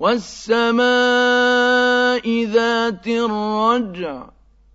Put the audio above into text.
وَالسَّمَاءِ ذَاتِ الرَّجْعِ